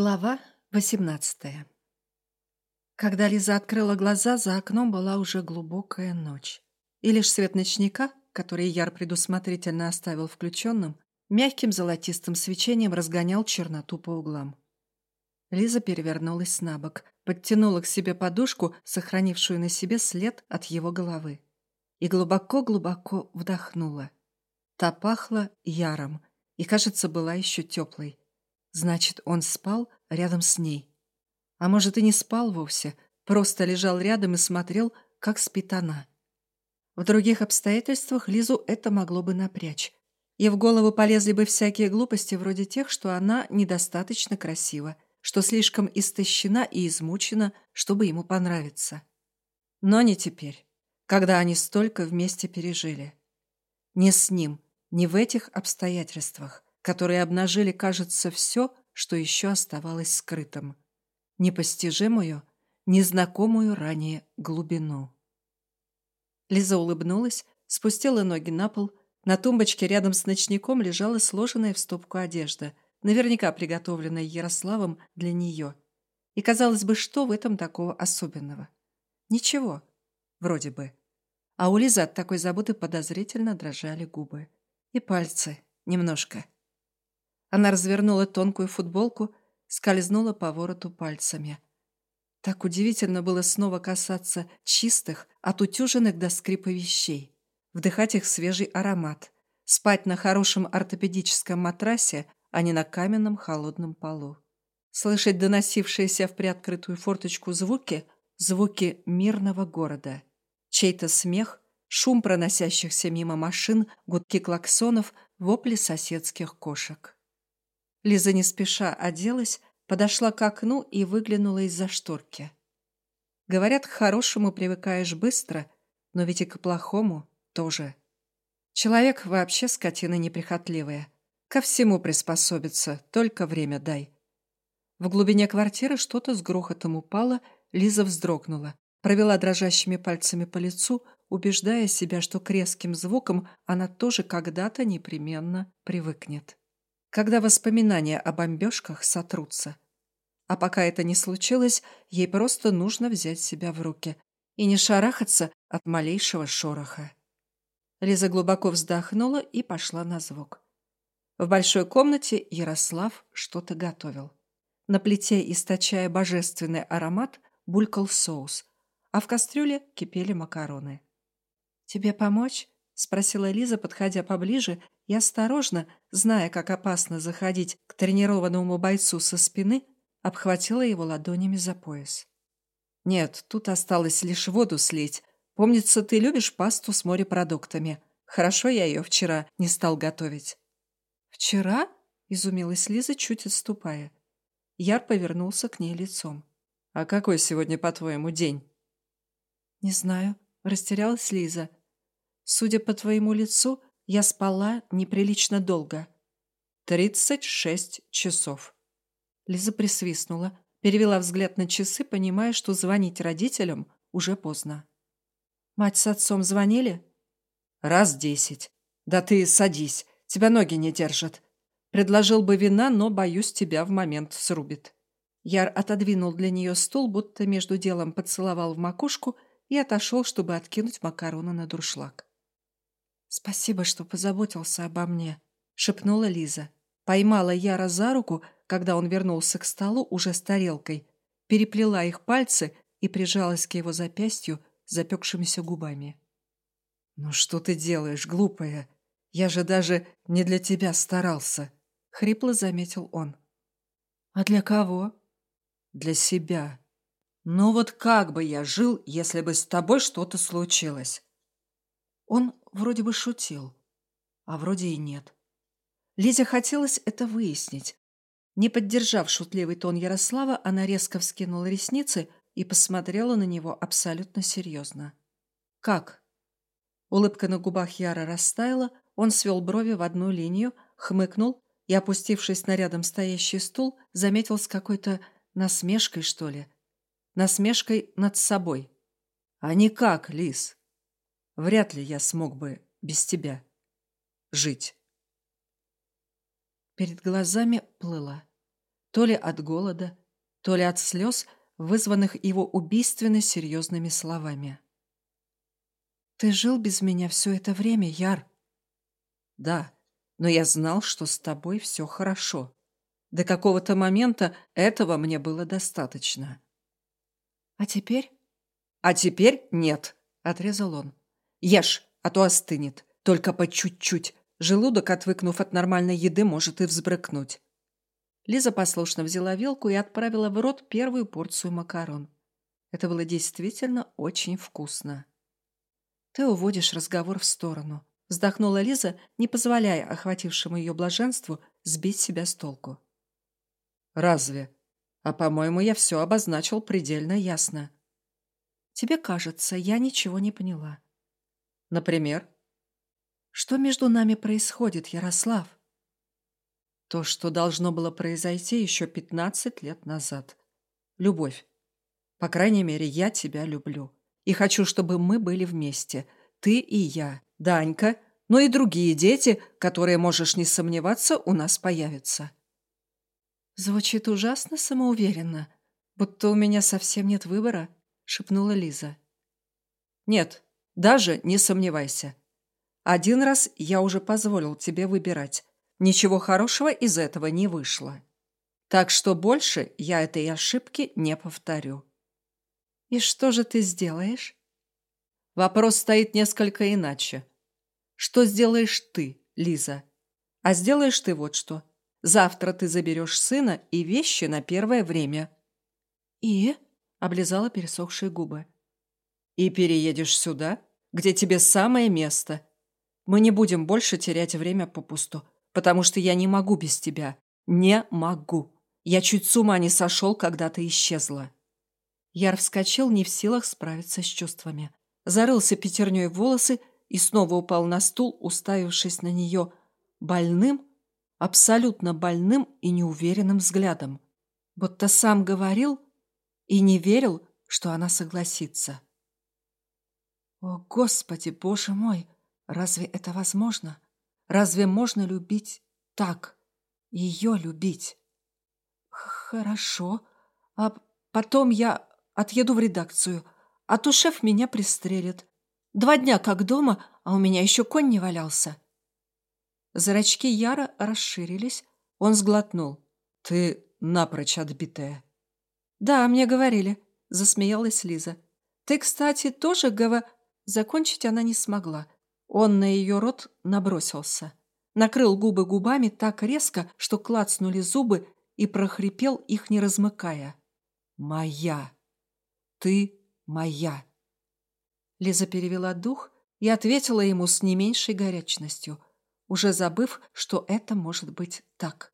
Глава 18 Когда Лиза открыла глаза, за окном была уже глубокая ночь. И лишь свет ночника, который Яр предусмотрительно оставил включенным, мягким золотистым свечением разгонял черноту по углам. Лиза перевернулась на бок, подтянула к себе подушку, сохранившую на себе след от его головы, и глубоко-глубоко вдохнула. Та пахла яром и, кажется, была еще теплой. Значит, он спал рядом с ней. А может, и не спал вовсе, просто лежал рядом и смотрел, как спит она. В других обстоятельствах Лизу это могло бы напрячь. И в голову полезли бы всякие глупости вроде тех, что она недостаточно красива, что слишком истощена и измучена, чтобы ему понравиться. Но не теперь, когда они столько вместе пережили. Не с ним, не в этих обстоятельствах которые обнажили, кажется, все, что еще оставалось скрытым. Непостижимую, незнакомую ранее глубину. Лиза улыбнулась, спустила ноги на пол. На тумбочке рядом с ночником лежала сложенная в стопку одежда, наверняка приготовленная Ярославом для нее. И казалось бы, что в этом такого особенного? Ничего, вроде бы. А у Лизы от такой заботы подозрительно дрожали губы. И пальцы немножко. Она развернула тонкую футболку, скользнула по вороту пальцами. Так удивительно было снова касаться чистых, отутюженных до скрипа вещей, вдыхать их свежий аромат, спать на хорошем ортопедическом матрасе, а не на каменном холодном полу. Слышать доносившиеся в приоткрытую форточку звуки, звуки мирного города. Чей-то смех, шум проносящихся мимо машин, гудки клаксонов, вопли соседских кошек. Лиза не спеша оделась, подошла к окну и выглянула из-за шторки. Говорят, к хорошему привыкаешь быстро, но ведь и к плохому тоже. Человек вообще скотина неприхотливая. Ко всему приспособится, только время дай. В глубине квартиры что-то с грохотом упало, Лиза вздрогнула, провела дрожащими пальцами по лицу, убеждая себя, что к резким звукам она тоже когда-то непременно привыкнет когда воспоминания о бомбежках сотрутся. А пока это не случилось, ей просто нужно взять себя в руки и не шарахаться от малейшего шороха. Лиза глубоко вздохнула и пошла на звук. В большой комнате Ярослав что-то готовил. На плите, источая божественный аромат, булькал соус, а в кастрюле кипели макароны. «Тебе помочь?» — спросила Лиза, подходя поближе и осторожно, зная, как опасно заходить к тренированному бойцу со спины, обхватила его ладонями за пояс. «Нет, тут осталось лишь воду слить. Помнится, ты любишь пасту с морепродуктами. Хорошо я ее вчера не стал готовить». «Вчера?» — изумилась Лиза, чуть отступая. Яр повернулся к ней лицом. «А какой сегодня, по-твоему, день?» «Не знаю», — растерялась Лиза. «Судя по твоему лицу, я спала неприлично долго. Тридцать шесть часов. Лиза присвистнула, перевела взгляд на часы, понимая, что звонить родителям уже поздно. «Мать с отцом звонили?» «Раз десять. Да ты садись, тебя ноги не держат. Предложил бы вина, но, боюсь, тебя в момент срубит». Яр отодвинул для нее стул, будто между делом поцеловал в макушку и отошел, чтобы откинуть макароны на дуршлаг. «Спасибо, что позаботился обо мне», — шепнула Лиза. Поймала Яра за руку, когда он вернулся к столу уже с тарелкой, переплела их пальцы и прижалась к его запястью запекшимися губами. «Ну что ты делаешь, глупая? Я же даже не для тебя старался», — хрипло заметил он. «А для кого?» «Для себя. Ну вот как бы я жил, если бы с тобой что-то случилось?» Он вроде бы шутил, а вроде и нет. Лизе хотелось это выяснить. Не поддержав шутливый тон Ярослава, она резко вскинула ресницы и посмотрела на него абсолютно серьезно. «Как?» Улыбка на губах Яра растаяла, он свел брови в одну линию, хмыкнул и, опустившись на рядом стоящий стул, заметил с какой-то насмешкой, что ли. Насмешкой над собой. «А никак, Лис. Вряд ли я смог бы без тебя жить. Перед глазами плыла. То ли от голода, то ли от слез, вызванных его убийственно серьезными словами. «Ты жил без меня все это время, Яр?» «Да, но я знал, что с тобой все хорошо. До какого-то момента этого мне было достаточно». «А теперь?» «А теперь нет», — отрезал он. «Ешь, а то остынет. Только по чуть-чуть. Желудок, отвыкнув от нормальной еды, может и взбрыкнуть». Лиза послушно взяла вилку и отправила в рот первую порцию макарон. Это было действительно очень вкусно. «Ты уводишь разговор в сторону», — вздохнула Лиза, не позволяя охватившему ее блаженству сбить себя с толку. «Разве? А, по-моему, я все обозначил предельно ясно». «Тебе кажется, я ничего не поняла». «Например?» «Что между нами происходит, Ярослав?» То, что должно было произойти еще пятнадцать лет назад. Любовь. По крайней мере, я тебя люблю. И хочу, чтобы мы были вместе. Ты и я, Данька, но и другие дети, которые, можешь не сомневаться, у нас появятся. Звучит ужасно самоуверенно, будто у меня совсем нет выбора, шепнула Лиза. Нет, даже не сомневайся. Один раз я уже позволил тебе выбирать. Ничего хорошего из этого не вышло. Так что больше я этой ошибки не повторю. «И что же ты сделаешь?» Вопрос стоит несколько иначе. Что сделаешь ты, Лиза? А сделаешь ты вот что. Завтра ты заберешь сына и вещи на первое время. И? Облизала пересохшие губы. И переедешь сюда, где тебе самое место. Мы не будем больше терять время попусту, потому что я не могу без тебя. Не могу. Я чуть с ума не сошел, когда ты исчезла. Яр вскочил, не в силах справиться с чувствами. Зарылся пятерней в волосы и снова упал на стул, уставившись на нее больным, абсолютно больным и неуверенным взглядом. Будто сам говорил и не верил, что она согласится. О, Господи, Боже мой, разве это возможно? Разве можно любить так? Ее любить? Хорошо. А потом я Отъеду в редакцию, а то шеф меня пристрелит. Два дня как дома, а у меня еще конь не валялся. Зрачки Яра расширились. Он сглотнул. «Ты напрочь отбитая». «Да, мне говорили», — засмеялась Лиза. «Ты, кстати, тоже гова...» Закончить она не смогла. Он на ее рот набросился. Накрыл губы губами так резко, что клацнули зубы и прохрипел их, не размыкая. «Моя!» Ты моя. Лиза перевела дух и ответила ему с не меньшей горячностью, уже забыв, что это может быть так.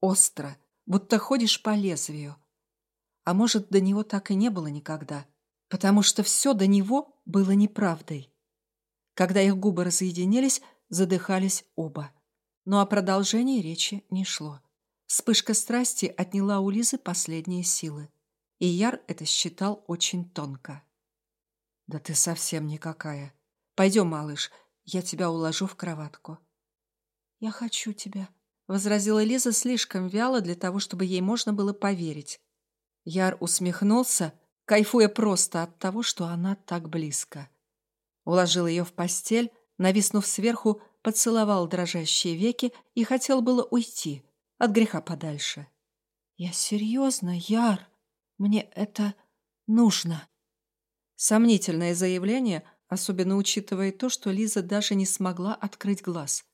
Остро, будто ходишь по лезвию. А может, до него так и не было никогда, потому что все до него было неправдой. Когда их губы разъединились, задыхались оба. Но о продолжении речи не шло. Вспышка страсти отняла у Лизы последние силы и Яр это считал очень тонко. «Да ты совсем никакая. Пойдем, малыш, я тебя уложу в кроватку». «Я хочу тебя», — возразила Лиза слишком вяло для того, чтобы ей можно было поверить. Яр усмехнулся, кайфуя просто от того, что она так близко. Уложил ее в постель, нависнув сверху, поцеловал дрожащие веки и хотел было уйти, от греха подальше. «Я серьезно, Яр», мне это нужно. Сомнительное заявление, особенно учитывая то, что Лиза даже не смогла открыть глаз.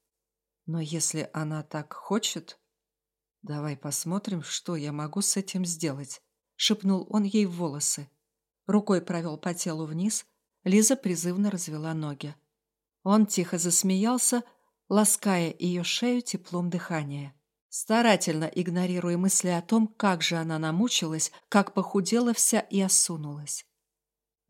Но если она так хочет... Давай посмотрим, что я могу с этим сделать, шепнул он ей в волосы. Рукой провел по телу вниз, Лиза призывно развела ноги. Он тихо засмеялся, лаская ее шею теплом дыхания старательно игнорируя мысли о том, как же она намучилась, как похудела вся и осунулась.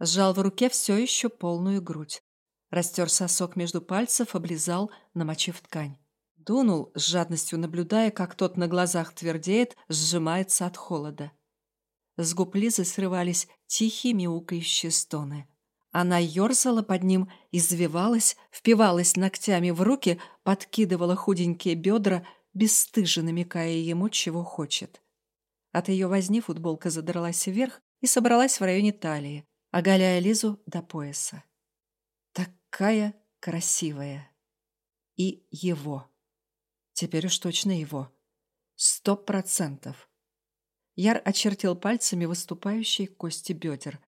Сжал в руке все еще полную грудь. Растер сосок между пальцев, облизал, намочив ткань. Дунул, с жадностью наблюдая, как тот на глазах твердеет, сжимается от холода. С губ Лизы срывались тихие мяукающие стоны. Она ерзала под ним, извивалась, впивалась ногтями в руки, подкидывала худенькие бедра, бесстыже намекая ему, чего хочет. От ее возни футболка задралась вверх и собралась в районе талии, оголяя Лизу до пояса. Такая красивая. И его. Теперь уж точно его. Сто процентов. Яр очертил пальцами выступающие кости бедер.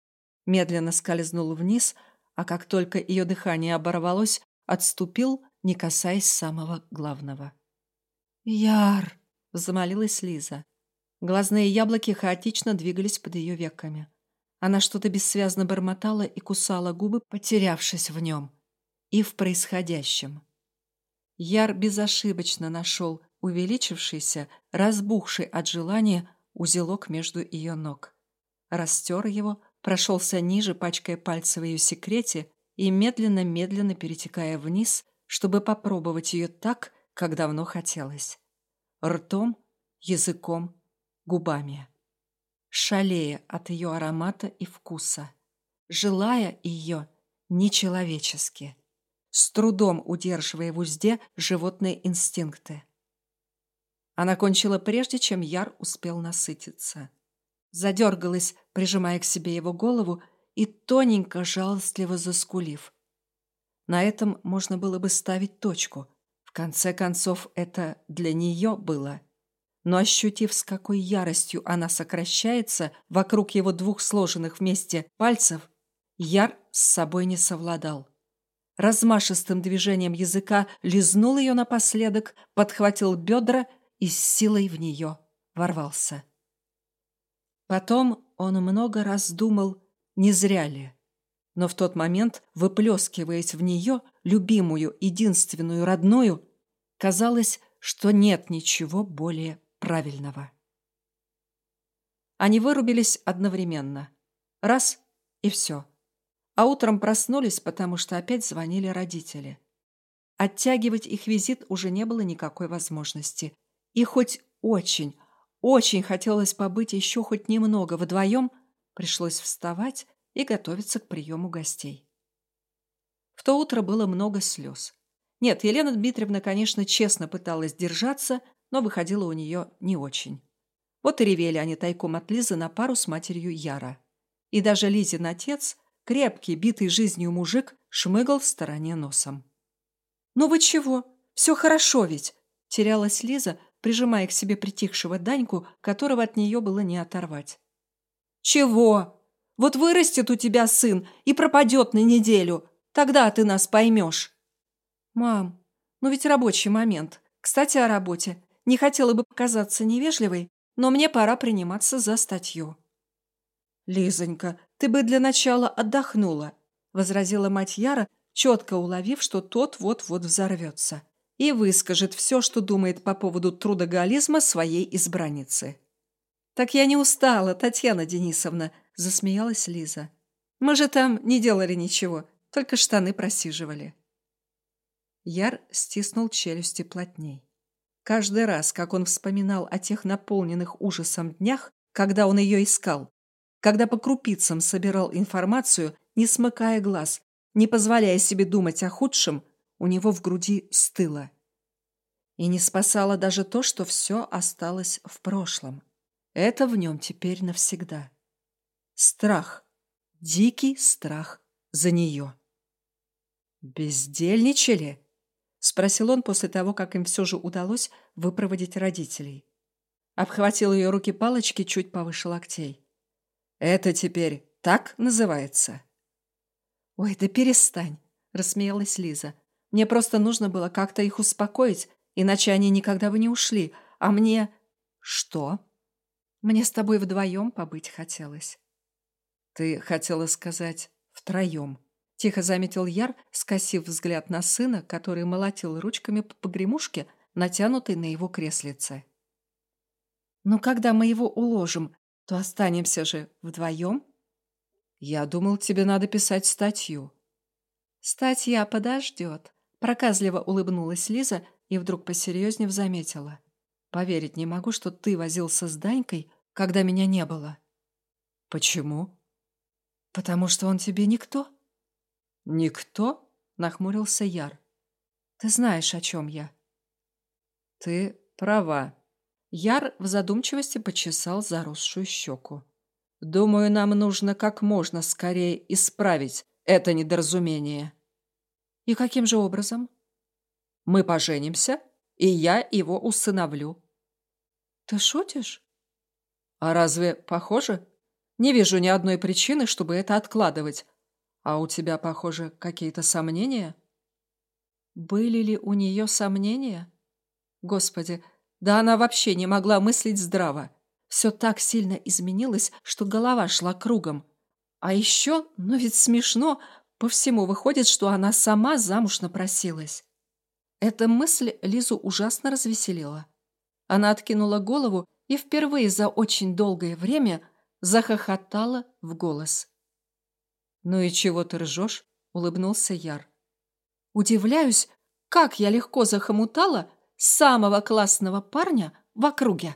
Медленно скользнул вниз, а как только ее дыхание оборвалось, отступил, не касаясь самого главного. «Яр!» — замолилась Лиза. Глазные яблоки хаотично двигались под ее веками. Она что-то бессвязно бормотала и кусала губы, потерявшись в нем. И в происходящем. Яр безошибочно нашел увеличившийся, разбухший от желания узелок между ее ног. Растер его, прошелся ниже, пачкая пальцы в ее секрете и медленно-медленно перетекая вниз, чтобы попробовать ее так, как давно хотелось. Ртом, языком, губами. Шалея от ее аромата и вкуса. Желая ее нечеловечески. С трудом удерживая в узде животные инстинкты. Она кончила прежде, чем Яр успел насытиться. Задергалась, прижимая к себе его голову и тоненько, жалостливо заскулив. На этом можно было бы ставить точку. В конце концов, это для нее было но ощутив, с какой яростью она сокращается вокруг его двух сложенных вместе пальцев, Яр с собой не совладал. Размашистым движением языка лизнул ее напоследок, подхватил бедра и с силой в нее ворвался. Потом он много раз думал, не зря ли. Но в тот момент, выплескиваясь в нее, любимую, единственную, родную, казалось, что нет ничего более правильного. Они вырубились одновременно. Раз — и все. А утром проснулись, потому что опять звонили родители. Оттягивать их визит уже не было никакой возможности. И хоть очень, очень хотелось побыть еще хоть немного вдвоем, пришлось вставать и готовиться к приему гостей. В то утро было много слез. Нет, Елена Дмитриевна, конечно, честно пыталась держаться, но выходило у нее не очень. Вот и ревели они тайком от Лизы на пару с матерью Яра. И даже Лизин отец, крепкий, битый жизнью мужик, шмыгал в стороне носом. «Ну вы чего? Все хорошо ведь!» Терялась Лиза, прижимая к себе притихшего Даньку, которого от нее было не оторвать. «Чего? Вот вырастет у тебя сын и пропадет на неделю. Тогда ты нас поймешь». «Мам, ну ведь рабочий момент. Кстати, о работе. Не хотела бы показаться невежливой, но мне пора приниматься за статью. «Лизонька, ты бы для начала отдохнула», — возразила мать Яра, четко уловив, что тот вот-вот взорвется, и выскажет все, что думает по поводу трудоголизма своей избранницы. «Так я не устала, Татьяна Денисовна», — засмеялась Лиза. «Мы же там не делали ничего, только штаны просиживали». Яр стиснул челюсти плотней. Каждый раз, как он вспоминал о тех наполненных ужасом днях, когда он ее искал, когда по крупицам собирал информацию, не смыкая глаз, не позволяя себе думать о худшем, у него в груди стыло. И не спасало даже то, что все осталось в прошлом. Это в нем теперь навсегда. Страх. Дикий страх за нее. Бездельничали? — спросил он после того, как им все же удалось выпроводить родителей. Обхватил ее руки палочки чуть повыше локтей. «Это теперь так называется?» «Ой, да перестань!» — рассмеялась Лиза. «Мне просто нужно было как-то их успокоить, иначе они никогда бы не ушли. А мне...» «Что?» «Мне с тобой вдвоем побыть хотелось». «Ты хотела сказать втроем», Тихо заметил Яр, скосив взгляд на сына, который молотил ручками по погремушке, натянутой на его креслице. «Ну, когда мы его уложим, то останемся же вдвоем?» «Я думал, тебе надо писать статью». «Статья подождет», — проказливо улыбнулась Лиза и вдруг посерьезнее заметила. «Поверить не могу, что ты возился с Данькой, когда меня не было». «Почему?» «Потому что он тебе никто», «Никто?» — нахмурился Яр. «Ты знаешь, о чем я». «Ты права». Яр в задумчивости почесал заросшую щеку. «Думаю, нам нужно как можно скорее исправить это недоразумение». «И каким же образом?» «Мы поженимся, и я его усыновлю». «Ты шутишь?» «А разве похоже? Не вижу ни одной причины, чтобы это откладывать. А у тебя, похоже, какие-то сомнения?» Были ли у нее сомнения? Господи, да она вообще не могла мыслить здраво. Все так сильно изменилось, что голова шла кругом. А еще, ну ведь смешно, по всему выходит, что она сама замуж напросилась. Эта мысль Лизу ужасно развеселила. Она откинула голову и впервые за очень долгое время захохотала в голос. «Ну и чего ты ржешь?» — улыбнулся Яр. «Удивляюсь, как я легко захомутала самого классного парня в округе».